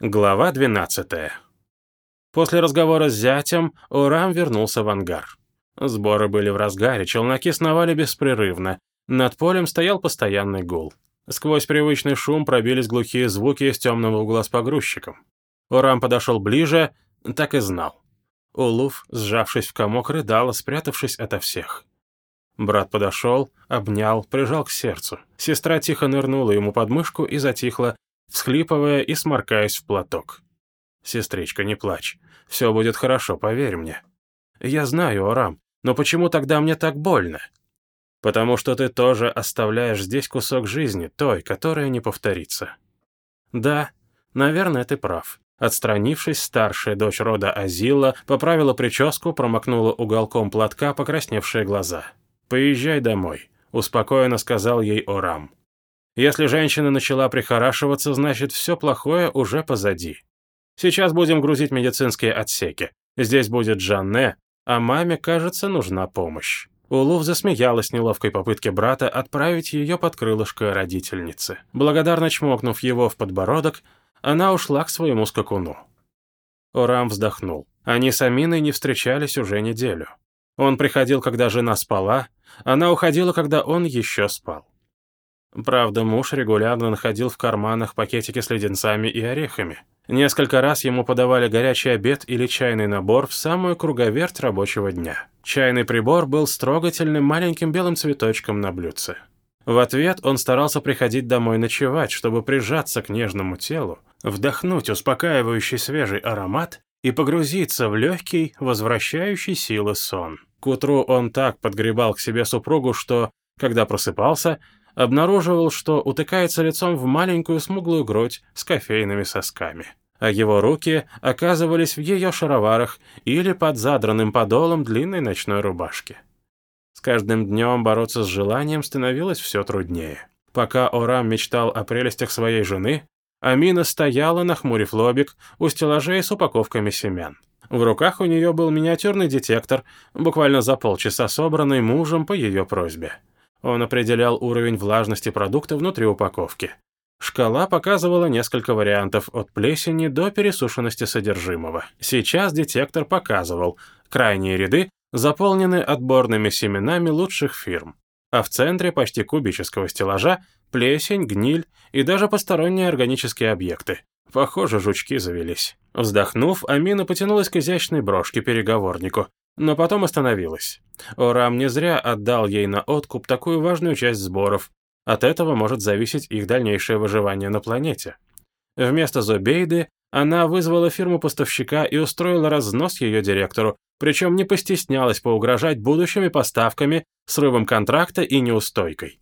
Глава 12. После разговора с зятем Урам вернулся в ангар. Сборы были в разгаре, челноки сновали беспрерывно. Над полем стоял постоянный гул. Сквозь привычный шум пробились глухие звуки из темного угла с погрузчиком. Урам подошел ближе, так и знал. Улуф, сжавшись в комок, рыдала, спрятавшись ото всех. Брат подошел, обнял, прижал к сердцу. Сестра тихо нырнула ему под мышку и затихла, всхлипывая и сморкаясь в платок. «Сестричка, не плачь. Все будет хорошо, поверь мне». «Я знаю, Орам, но почему тогда мне так больно?» «Потому что ты тоже оставляешь здесь кусок жизни, той, которая не повторится». «Да, наверное, ты прав». Отстранившись, старшая дочь рода Азила поправила прическу, промокнула уголком платка покрасневшие глаза. «Поезжай домой», — успокоенно сказал ей Орам. Если женщина начала прихорашиваться, значит, все плохое уже позади. Сейчас будем грузить медицинские отсеки. Здесь будет Жанне, а маме, кажется, нужна помощь. Улув засмеялась неловкой попытке брата отправить ее под крылышко родительницы. Благодарно чмокнув его в подбородок, она ушла к своему скакуну. Орам вздохнул. Они с Аминой не встречались уже неделю. Он приходил, когда жена спала, она уходила, когда он еще спал. Правда, муж регулярно находил в карманах пакетики с леденцами и орехами. Несколько раз ему подавали горячий обед или чайный набор в самую круговерть рабочего дня. Чайный прибор был с трогательным маленьким белым цветочком на блюдце. В ответ он старался приходить домой ночевать, чтобы прижаться к нежному телу, вдохнуть успокаивающий свежий аромат и погрузиться в легкий, возвращающий силы сон. К утру он так подгребал к себе супругу, что, когда просыпался, обнаруживал, что утыкается лицом в маленькую смуглую грудь с кофейными сосками. А его руки оказывались в ее шароварах или под задранным подолом длинной ночной рубашки. С каждым днем бороться с желанием становилось все труднее. Пока Орам мечтал о прелестях своей жены, Амина стояла, нахмурив лобик, у стеллажей с упаковками семян. В руках у нее был миниатюрный детектор, буквально за полчаса собранный мужем по ее просьбе. Он определял уровень влажности продукта внутри упаковки. Шкала показывала несколько вариантов от плесени до пересушенности содержимого. Сейчас детектор показывал, крайние ряды заполнены отборными семенами лучших фирм, а в центре почти кубического стеллажа плесень, гниль и даже посторонние органические объекты. Похоже, жучки завелись. Вздохнув, Амина потянулась к изящной брошке-переговорнику но потом остановилась. Орам не зря отдал ей на откуп такую важную часть сборов. От этого может зависеть их дальнейшее выживание на планете. Вместо Зобейды она вызвала фирму-поставщика и устроила разнос ее директору, причем не постеснялась поугрожать будущими поставками, срывом контракта и неустойкой.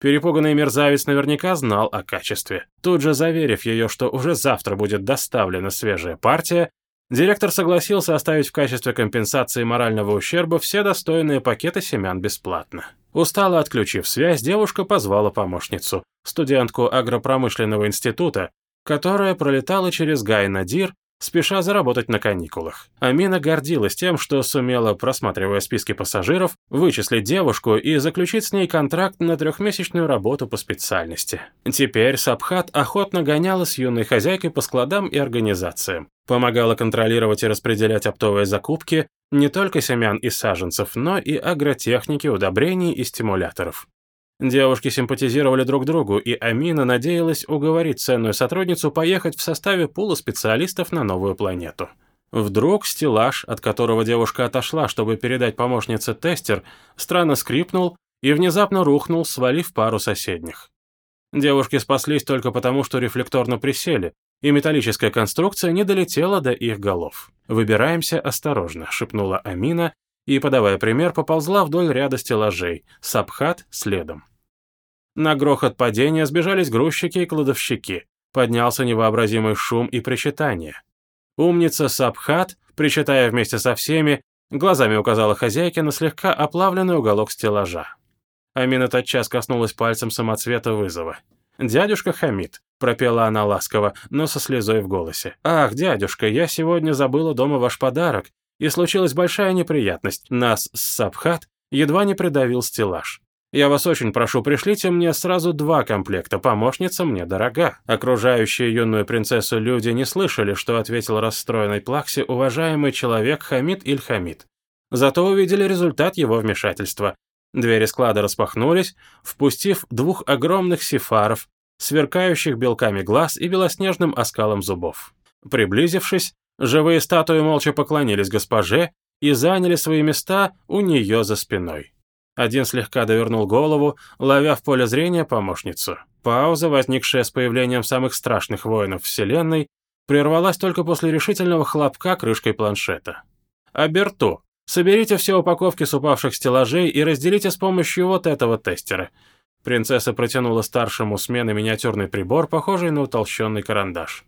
Перепуганный мерзавец наверняка знал о качестве. Тут же заверив ее, что уже завтра будет доставлена свежая партия, Директор согласился оставить в качестве компенсации морального ущерба все достойные пакеты семян бесплатно. Устало отключив связь, девушка позвала помощницу, студентку агропромышленного института, которая пролетала через Гай-Надир спеша заработать на каникулах. Амина гордилась тем, что сумела, просматривая списки пассажиров, вычислить девушку и заключить с ней контракт на трехмесячную работу по специальности. Теперь Сабхат охотно гоняла с юной хозяйкой по складам и организациям, помогала контролировать и распределять оптовые закупки не только семян и саженцев, но и агротехники, удобрений и стимуляторов. Девушки симпатизировали друг другу, и Амина надеялась уговорить ценную сотрудницу поехать в составе пула специалистов на новую планету. Вдруг стеллаж, от которого девушка отошла, чтобы передать помощнице тестер, странно скрипнул и внезапно рухнул, свалив пару соседних. Девушки спаслись только потому, что рефлекторно присели, и металлическая конструкция не долетела до их голов. «Выбираемся осторожно», — шепнула Амина, и, подавая пример, поползла вдоль ряда стеллажей, Сабхат следом. На грохот падения сбежались грузчики и кладовщики. Поднялся невообразимый шум и причитание. Умница Сабхат, причитая вместе со всеми, глазами указала хозяйке на слегка оплавленный уголок стеллажа. Амина тотчас коснулась пальцем самоцвета вызова. «Дядюшка Хамид», — пропела она ласково, но со слезой в голосе. «Ах, дядюшка, я сегодня забыла дома ваш подарок и случилась большая неприятность. Нас Сабхат едва не придавил стеллаж. Я вас очень прошу, пришлите мне сразу два комплекта, помощница мне дорога». Окружающие юную принцессу люди не слышали, что ответил расстроенный Плакси уважаемый человек Хамид Иль-Хамид. Зато увидели результат его вмешательства. Двери склада распахнулись, впустив двух огромных сифаров, сверкающих белками глаз и белоснежным оскалом зубов. Приблизившись, живые статуи молча поклонились госпоже и заняли свои места у нее за спиной. Один слегка довернул голову, ловя в поле зрения помощницу. Пауза, возникшая с появлением самых страшных воинов Вселенной, прервалась только после решительного хлопка крышкой планшета. «Аберту, Соберите все упаковки с упавших стеллажей и разделите с помощью вот этого тестера». Принцесса протянула старшему смены миниатюрный прибор, похожий на утолщенный карандаш.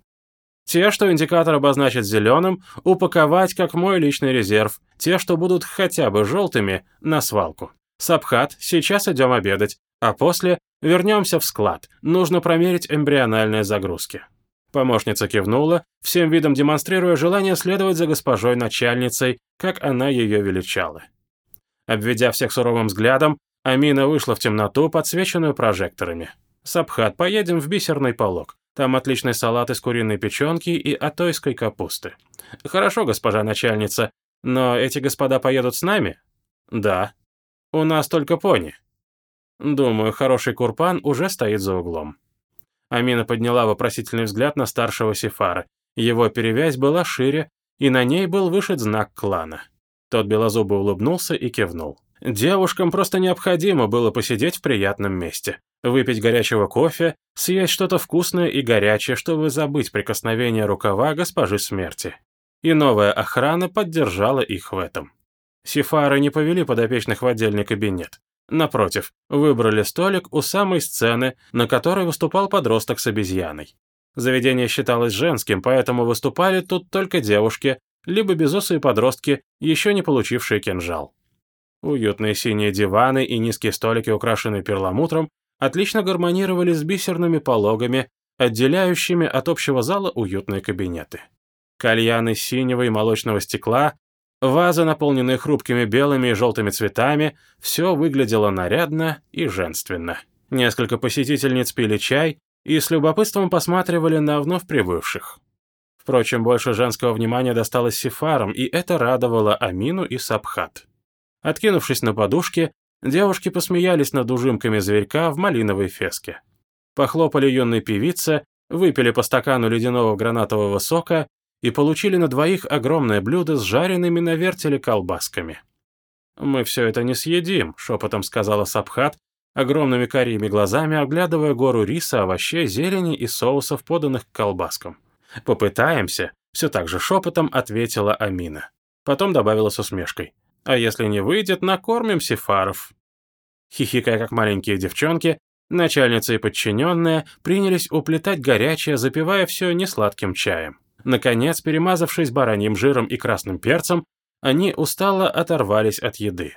Те, что индикатор обозначит зеленым, упаковать как мой личный резерв. Те, что будут хотя бы желтыми, на свалку. Сабхат, сейчас идем обедать, а после вернемся в склад. Нужно промерить эмбриональные загрузки. Помощница кивнула, всем видом демонстрируя желание следовать за госпожой начальницей, как она ее величала. Обведя всех суровым взглядом, Амина вышла в темноту, подсвеченную прожекторами. «Сабхат, поедем в бисерный полог. Там отличный салат из куриной печенки и атойской капусты». «Хорошо, госпожа начальница, но эти господа поедут с нами?» «Да». «У нас только пони». «Думаю, хороший курпан уже стоит за углом». Амина подняла вопросительный взгляд на старшего Сефара. Его перевязь была шире, и на ней был вышит знак клана. Тот белозубо улыбнулся и кивнул. Девушкам просто необходимо было посидеть в приятном месте, выпить горячего кофе, съесть что-то вкусное и горячее, чтобы забыть прикосновение рукава госпожи смерти. И новая охрана поддержала их в этом. Сифары не повели подопечных в отдельный кабинет. Напротив, выбрали столик у самой сцены, на которой выступал подросток с обезьяной. Заведение считалось женским, поэтому выступали тут только девушки, либо безусые подростки, еще не получившие кинжал. Уютные синие диваны и низкие столики, украшенные перламутром, отлично гармонировали с бисерными пологами, отделяющими от общего зала уютные кабинеты. Кальяны синего и молочного стекла Ваза, наполненная хрупкими белыми и желтыми цветами, все выглядело нарядно и женственно. Несколько посетительниц пили чай и с любопытством посматривали на вновь прибывших. Впрочем, больше женского внимания досталось Сифарам, и это радовало Амину и Сабхат. Откинувшись на подушке, девушки посмеялись над ужимками зверька в малиновой феске. Похлопали юной певице, выпили по стакану ледяного гранатового сока и получили на двоих огромное блюдо с жареными на вертеле колбасками. «Мы все это не съедим», — шепотом сказала Сабхат, огромными карими глазами оглядывая гору риса, овощей, зелени и соусов, поданных к колбаскам. «Попытаемся», — все так же шепотом ответила Амина. Потом добавила с усмешкой. «А если не выйдет, накормим сефаров». Хихикая, как маленькие девчонки, начальница и подчиненная принялись уплетать горячее, запивая все несладким чаем. Наконец, перемазавшись бараньим жиром и красным перцем, они устало оторвались от еды.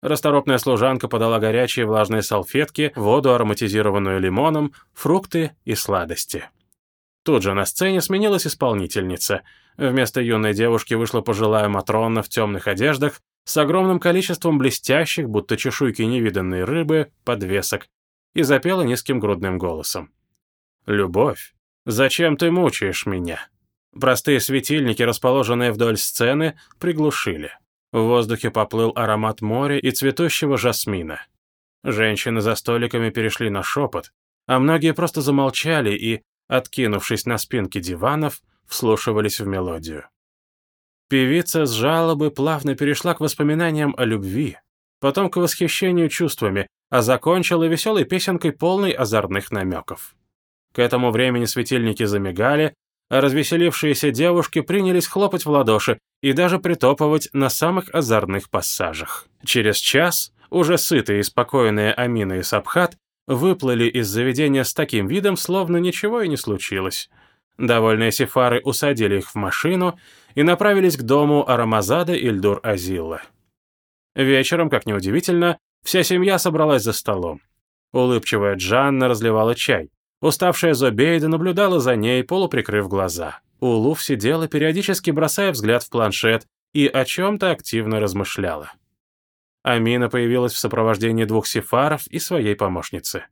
Расторопная служанка подала горячие влажные салфетки, воду, ароматизированную лимоном, фрукты и сладости. Тут же на сцене сменилась исполнительница. Вместо юной девушки вышла пожилая Матрона в темных одеждах с огромным количеством блестящих, будто чешуйки невиданной рыбы, подвесок, и запела низким грудным голосом. «Любовь, зачем ты мучаешь меня?» Простые светильники, расположенные вдоль сцены, приглушили. В воздухе поплыл аромат моря и цветущего жасмина. Женщины за столиками перешли на шепот, а многие просто замолчали и, откинувшись на спинки диванов, вслушивались в мелодию. Певица с жалобы плавно перешла к воспоминаниям о любви, потом к восхищению чувствами, а закончила веселой песенкой, полной озорных намеков. К этому времени светильники замигали, а развеселившиеся девушки принялись хлопать в ладоши и даже притопывать на самых озорных пассажах. Через час, уже сытые и спокойные Амина и Сабхат выплыли из заведения с таким видом, словно ничего и не случилось. Довольные сефары усадили их в машину и направились к дому Арамазада Ильдур Азилла. Вечером, как неудивительно, вся семья собралась за столом. Улыбчивая Джанна разливала чай. Уставшая Зобейда наблюдала за ней, полуприкрыв глаза. Улуф сидела, периодически бросая взгляд в планшет, и о чем-то активно размышляла. Амина появилась в сопровождении двух сифаров и своей помощницы.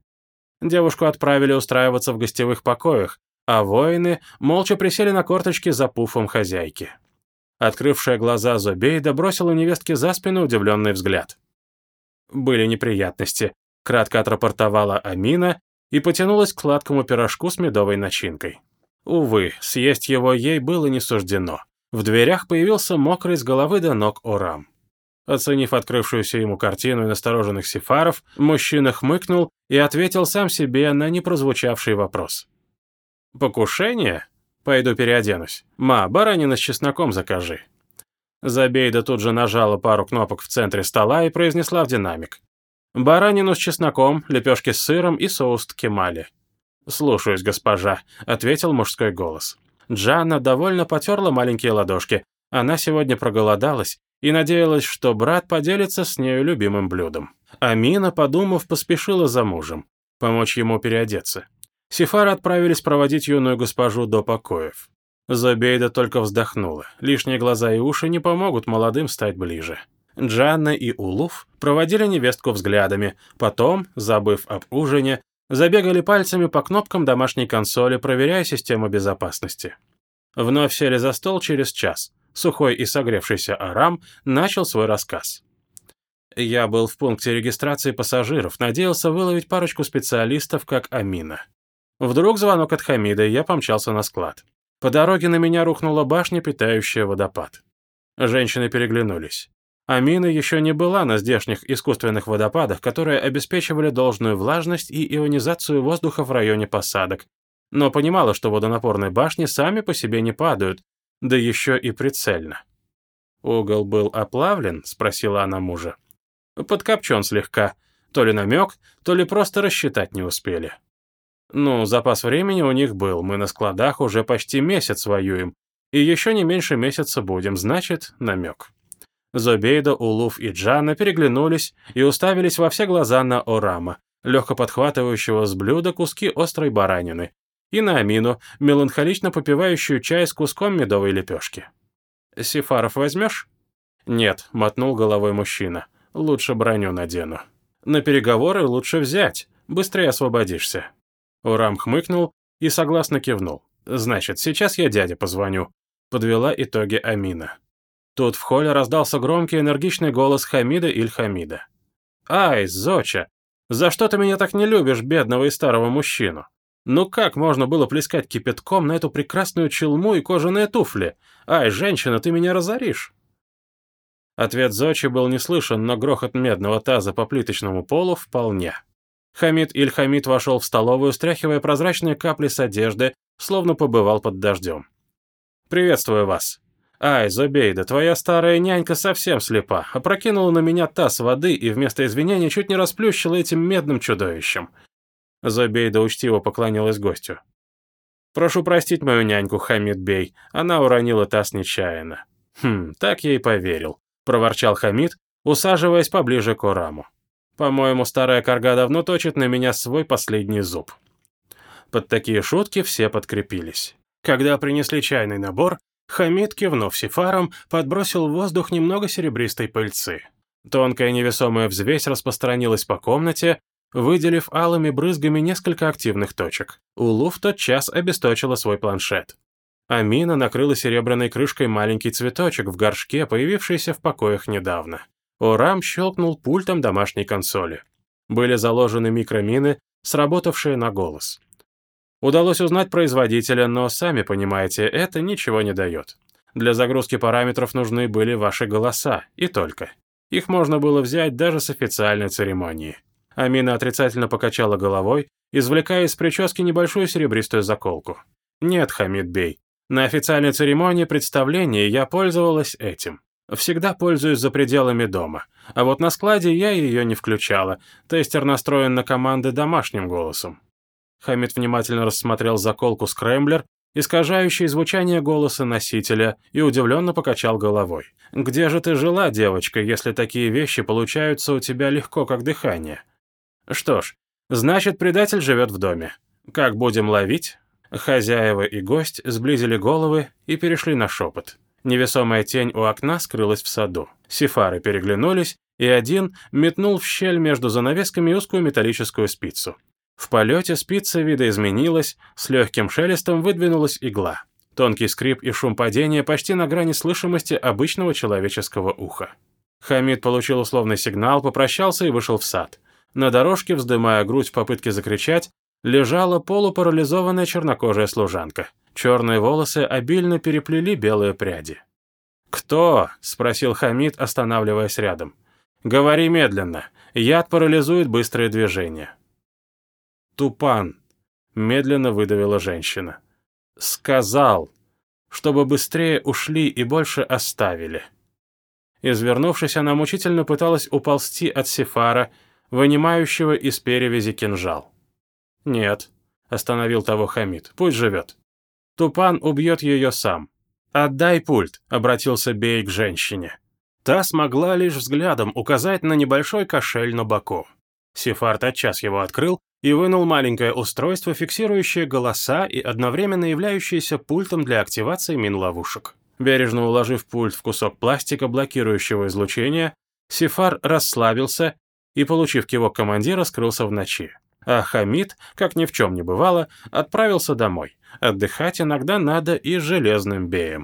Девушку отправили устраиваться в гостевых покоях, а воины молча присели на корточки за пуфом хозяйки. Открывшая глаза Зобейда бросила невестке за спину удивленный взгляд. Были неприятности, кратко отрапортовала Амина и потянулась к сладкому пирожку с медовой начинкой. Увы, съесть его ей было не суждено. В дверях появился мокрый с головы до ног Орам. Оценив открывшуюся ему картину и настороженных сефаров, мужчина хмыкнул и ответил сам себе на непрозвучавший вопрос. «Покушение? Пойду переоденусь. Ма, баранина с чесноком закажи». Забейда тут же нажала пару кнопок в центре стола и произнесла в динамик. «Баранину с чесноком, лепешки с сыром и соус ткемали». «Слушаюсь, госпожа», — ответил мужской голос. Джанна довольно потерла маленькие ладошки. Она сегодня проголодалась и надеялась, что брат поделится с нею любимым блюдом. Амина, подумав, поспешила за мужем, помочь ему переодеться. Сифары отправились проводить юную госпожу до покоев. Зобейда только вздохнула. Лишние глаза и уши не помогут молодым стать ближе. Джанна и Улуф проводили невестку взглядами, потом, забыв об ужине, забегали пальцами по кнопкам домашней консоли, проверяя систему безопасности. Вновь сели за стол через час сухой и согревшийся Арам, начал свой рассказ. Я был в пункте регистрации пассажиров, надеялся выловить парочку специалистов, как Амина. Вдруг звонок от Хамида, и я помчался на склад. По дороге на меня рухнула башня, питающая водопад. Женщины переглянулись. Амина еще не была на здешних искусственных водопадах, которые обеспечивали должную влажность и ионизацию воздуха в районе посадок, но понимала, что водонапорные башни сами по себе не падают, да еще и прицельно. «Угол был оплавлен?» — спросила она мужа. «Подкопчен слегка. То ли намек, то ли просто рассчитать не успели». «Ну, запас времени у них был, мы на складах уже почти месяц воюем, и еще не меньше месяца будем, значит, намек». Зобейда, Улуф и Джана переглянулись и уставились во все глаза на Орама, легко подхватывающего с блюда куски острой баранины, и на Амину, меланхолично попивающую чай с куском медовой лепешки. «Сифаров возьмешь?» «Нет», — мотнул головой мужчина. «Лучше броню надену». «На переговоры лучше взять, быстрее освободишься». Урам хмыкнул и согласно кивнул. «Значит, сейчас я дяде позвоню», — подвела итоги Амина. Тут в холле раздался громкий энергичный голос Хамида Иль-Хамида. «Ай, Зоча, за что ты меня так не любишь, бедного и старого мужчину? Ну как можно было плескать кипятком на эту прекрасную челму и кожаные туфли? Ай, женщина, ты меня разоришь!» Ответ Зочи был не слышен, но грохот медного таза по плиточному полу вполне. Хамид Иль-Хамид вошел в столовую, стряхивая прозрачные капли с одежды, словно побывал под дождем. «Приветствую вас. Ай, Зобейда, твоя старая нянька совсем слепа, опрокинула на меня таз воды и вместо извинения чуть не расплющила этим медным чудовищем. Зобейда учтиво поклонилась гостю. «Прошу простить мою няньку, Хамид Бей, она уронила таз нечаянно». «Хм, так я и поверил», — проворчал Хамид, усаживаясь поближе к Ураму. «По-моему, старая корга давно точит на меня свой последний зуб». Под такие шутки все подкрепились. Когда принесли чайный набор, Хамид, кивнув сифаром, подбросил в воздух немного серебристой пыльцы. Тонкая невесомая взвесь распространилась по комнате, выделив алыми брызгами несколько активных точек. Улу в тот час обесточила свой планшет. Амина накрыла серебряной крышкой маленький цветочек в горшке, появившийся в покоях недавно. Орам щелкнул пультом домашней консоли. Были заложены микромины, сработавшие на голос. Удалось узнать производителя, но, сами понимаете, это ничего не дает. Для загрузки параметров нужны были ваши голоса, и только. Их можно было взять даже с официальной церемонии. Амина отрицательно покачала головой, извлекая из прически небольшую серебристую заколку. «Нет, Хамид Бей, на официальной церемонии представления я пользовалась этим. Всегда пользуюсь за пределами дома. А вот на складе я ее не включала. Тестер настроен на команды домашним голосом». Хамид внимательно рассмотрел заколку скрэмблер, искажающий звучание голоса носителя, и удивленно покачал головой. «Где же ты жила, девочка, если такие вещи получаются у тебя легко, как дыхание?» Что ж, значит, предатель живет в доме. Как будем ловить? Хозяева и гость сблизили головы и перешли на шепот. Невесомая тень у окна скрылась в саду. Сифары переглянулись и один метнул в щель между занавесками узкую металлическую спицу. В полете спица видоизменилась, с легким шелестом выдвинулась игла. Тонкий скрип и шум падения почти на грани слышимости обычного человеческого уха. Хамид получил условный сигнал, попрощался и вышел в сад. На дорожке, вздымая грудь в попытке закричать, лежала полупарализованная чернокожая служанка. Черные волосы обильно переплели белые пряди. «Кто?» — спросил Хамид, останавливаясь рядом. «Говори медленно. Яд парализует быстрые движения». «Тупан», — медленно выдавила женщина. «Сказал, чтобы быстрее ушли и больше оставили». Извернувшись, она мучительно пыталась уползти от Сефара, вынимающего из перевязи кинжал. «Нет», — остановил того Хамид, — «пусть живет. Тупан убьет ее сам. «Отдай пульт», — обратился Бей к женщине. Та смогла лишь взглядом указать на небольшой кошель на боку. Сефар тотчас его открыл и вынул маленькое устройство, фиксирующее голоса и одновременно являющееся пультом для активации мин-ловушек. Бережно уложив пульт в кусок пластика, блокирующего излучение, Сефар расслабился и, получив кивок командира, скрылся в ночи. А Хамид, как ни в чем не бывало, отправился домой. Отдыхать иногда надо и железным беем.